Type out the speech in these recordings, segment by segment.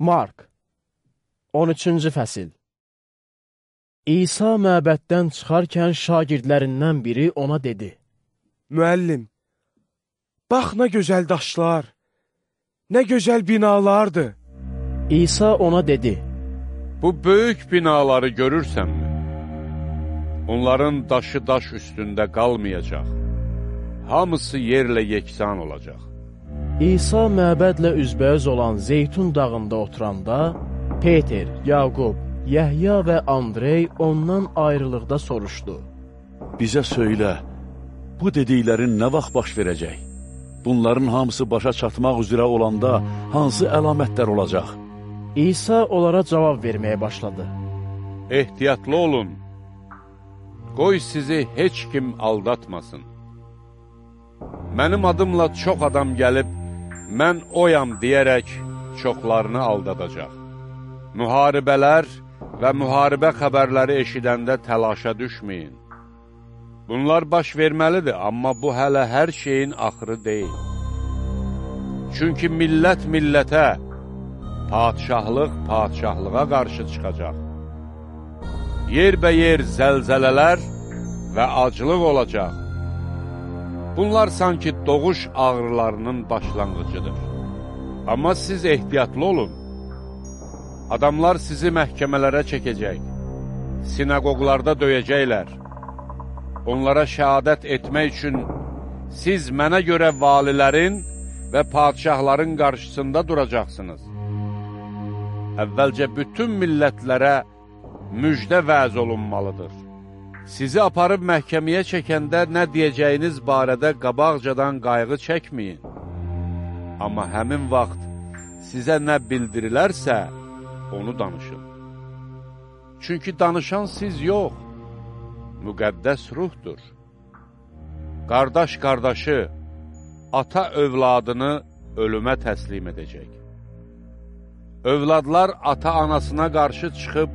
Mark 13-cü fəsil İsa məbəddən çıxarkən şagirdlərindən biri ona dedi, Müəllim, bax nə gözəl daşlar, nə gözəl binalardır. İsa ona dedi, Bu böyük binaları görürsənmi? Onların daşı daş üstündə qalmayacaq. Hamısı yerlə yeksan olacaq. İsa məbədlə üzbəüz olan Zeytun dağında oturanda, Peter, Yaqub, Yəhya və Andrey ondan ayrılıqda soruşdu. Bizə söylə, bu dediklərin nə vaxt baş verəcək? Bunların hamısı başa çatmaq üzrə olanda hansı əlamətlər olacaq? İsa onlara cavab verməyə başladı. Ehtiyatlı olun. Qoy sizi heç kim aldatmasın. Mənim adımla çox adam gəlib, mən oyam deyərək çoxlarını aldadacaq. Müharibələr və müharibə xəbərləri eşidəndə təlaşa düşməyin. Bunlar baş verməlidir, amma bu hələ hər şeyin axırı deyil. Çünki millət millətə, padşahlıq padşahlığa qarşı çıxacaq. Yerbəyər zəlzələlər və aclıq olacaq. Bunlar sanki doğuş ağrılarının başlanğıcıdır. Amma siz ehtiyatlı olun. Adamlar sizi məhkəmələrə çəkəcək, sinagoglarda döyəcəklər. Onlara şəhadət etmək üçün siz mənə görə valilərin və padişahların qarşısında duracaqsınız. Əvvəlcə bütün millətlərə müjdə vəz olunmalıdır. Sizi aparıb məhkəməyə çəkəndə nə deyəcəyiniz barədə qabaqcadan qayğı çəkməyin. Amma həmin vaxt sizə nə bildirilərsə, onu danışın. Çünki danışan siz yox, müqəddəs ruhdur. Qardaş qardaşı, ata övladını ölümə təslim edəcək. Övladlar ata-anasına qarşı çıxıb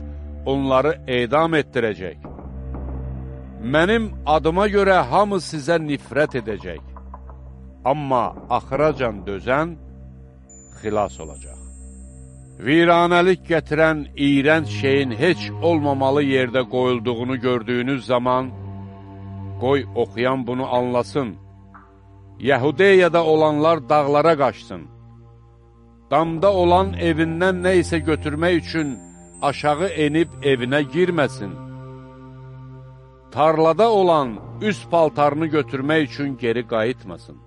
onları edam etdirəcək. Mənim adıma görə hamı sizə nifrət edəcək. Amma axıracan dözən xilas olacaq. Viranəlik gətirən iyrənc şeyin heç olmamalı yerdə qoyulduğunu gördüyünüz zaman, qoy oxuyan bunu anlasın. Yəhudiyada olanlar dağlara qaçsın. Damda olan evindən nə isə götürmək üçün aşağı enib evinə girməsin. Tarlada olan üst paltarını götürmək üçün geri qayıtmasın.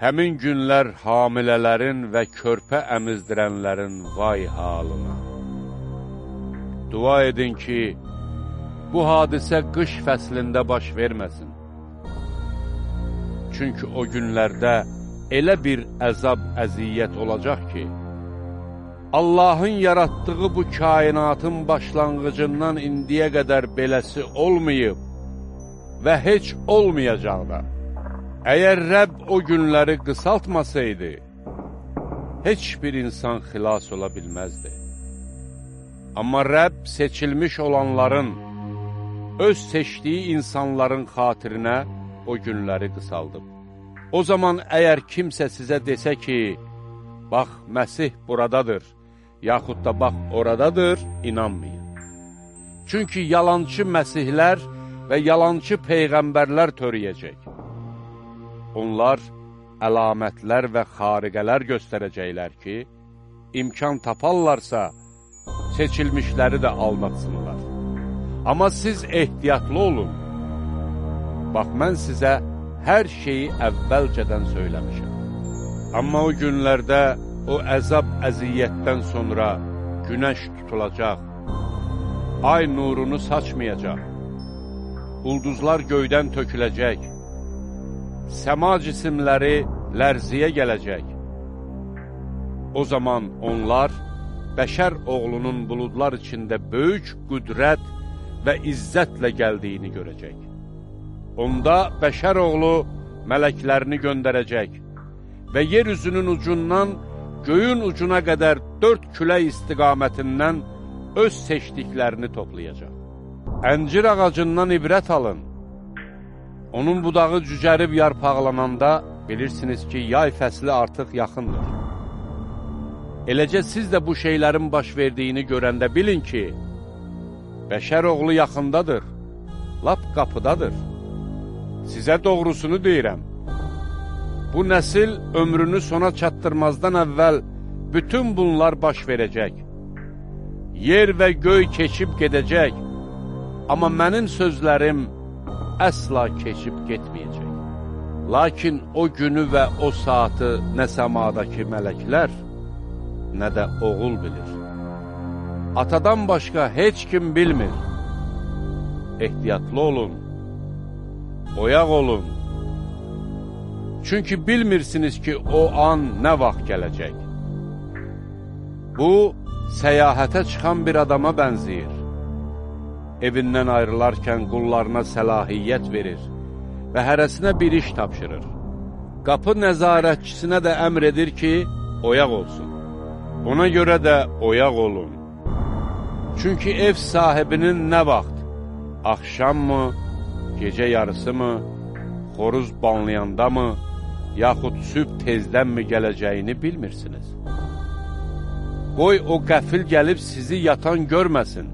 Həmin günlər hamilələrin və körpə əmizdirənlərin vay halına. Dua edin ki, bu hadisə qış fəslində baş verməsin. Çünki o günlərdə elə bir əzab, əziyyət olacaq ki, Allahın yaratdığı bu kainatın başlanğıcından indiyə qədər beləsi olmayıb və heç olmayacaq da. Əgər Rəbb o günləri qısaltmasaydı, heç bir insan xilas ola bilməzdi. Amma Rəbb seçilmiş olanların, öz seçdiyi insanların xatirinə o günləri qısaldıb. O zaman əgər kimsə sizə desə ki, bax, Məsih buradadır, yaxud da bax, oradadır, inanmayın. Çünki yalancı məsihlər və yalancı peyğəmbərlər törəyəcək. Onlar əlamətlər və xariqələr göstərəcəklər ki, imkan taparlarsa, seçilmişləri də aldatsınlar. Amma siz ehtiyatlı olun. Bax, mən sizə hər şeyi əvvəlcədən söyləmişəm. Amma o günlərdə o əzab əziyyətdən sonra günəş tutulacaq, ay nurunu saçmayacaq, ulduzlar göydən töküləcək, səma cisimləri lərziyə gələcək. O zaman onlar bəşər oğlunun buludlar içində böyük qüdrət və izzətlə gəldiyini görəcək. Onda bəşər oğlu mələklərini göndərəcək və yer üzünün ucundan göyün ucuna qədər dörd külək istiqamətindən öz seçdiklərini toplayacaq. Əncir ağacından ibrət alın. Onun budağı cücərib yarpaqlananda bilirsiniz ki, yay fəsli artıq yaxındır. Eləcə siz də bu şeylərin baş verdiyini görəndə bilin ki, bəşər oğlu yaxındadır, lap qapıdadır. Sizə doğrusunu deyirəm. Bu nəsil ömrünü sona çatdırmazdan əvvəl bütün bunlar baş verəcək. Yer və göy keçib gedəcək, amma mənim sözlərim əsla keçib getməyəcək. Lakin o günü və o saatı nə səmadakı mələklər, nə də oğul bilir. Atadan başqa heç kim bilmir. Ehtiyatlı olun, oyaq olun. Çünki bilmirsiniz ki, o an nə vaxt gələcək. Bu, səyahətə çıxan bir adama bənziyir. Evindən ayrılarkən qullarına səlahiyyət verir və hərəsinə bir iş tapşırır. Qapı nəzarətçisinə də əmr edir ki, oyaq olsun. Ona görə də oyaq olun. Çünki ev sahibinin nə vaxt, axşam mı, gecə yarısı mı, xoruz banlayanda mı, yaxud sübh tezdənmi gələcəyini bilmirsiniz. Qoy o qəfil gəlib sizi yatan görməsin.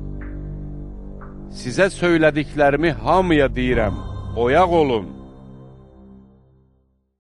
Sizə söylədiklərimi hamıya deyirəm, oyaq olun.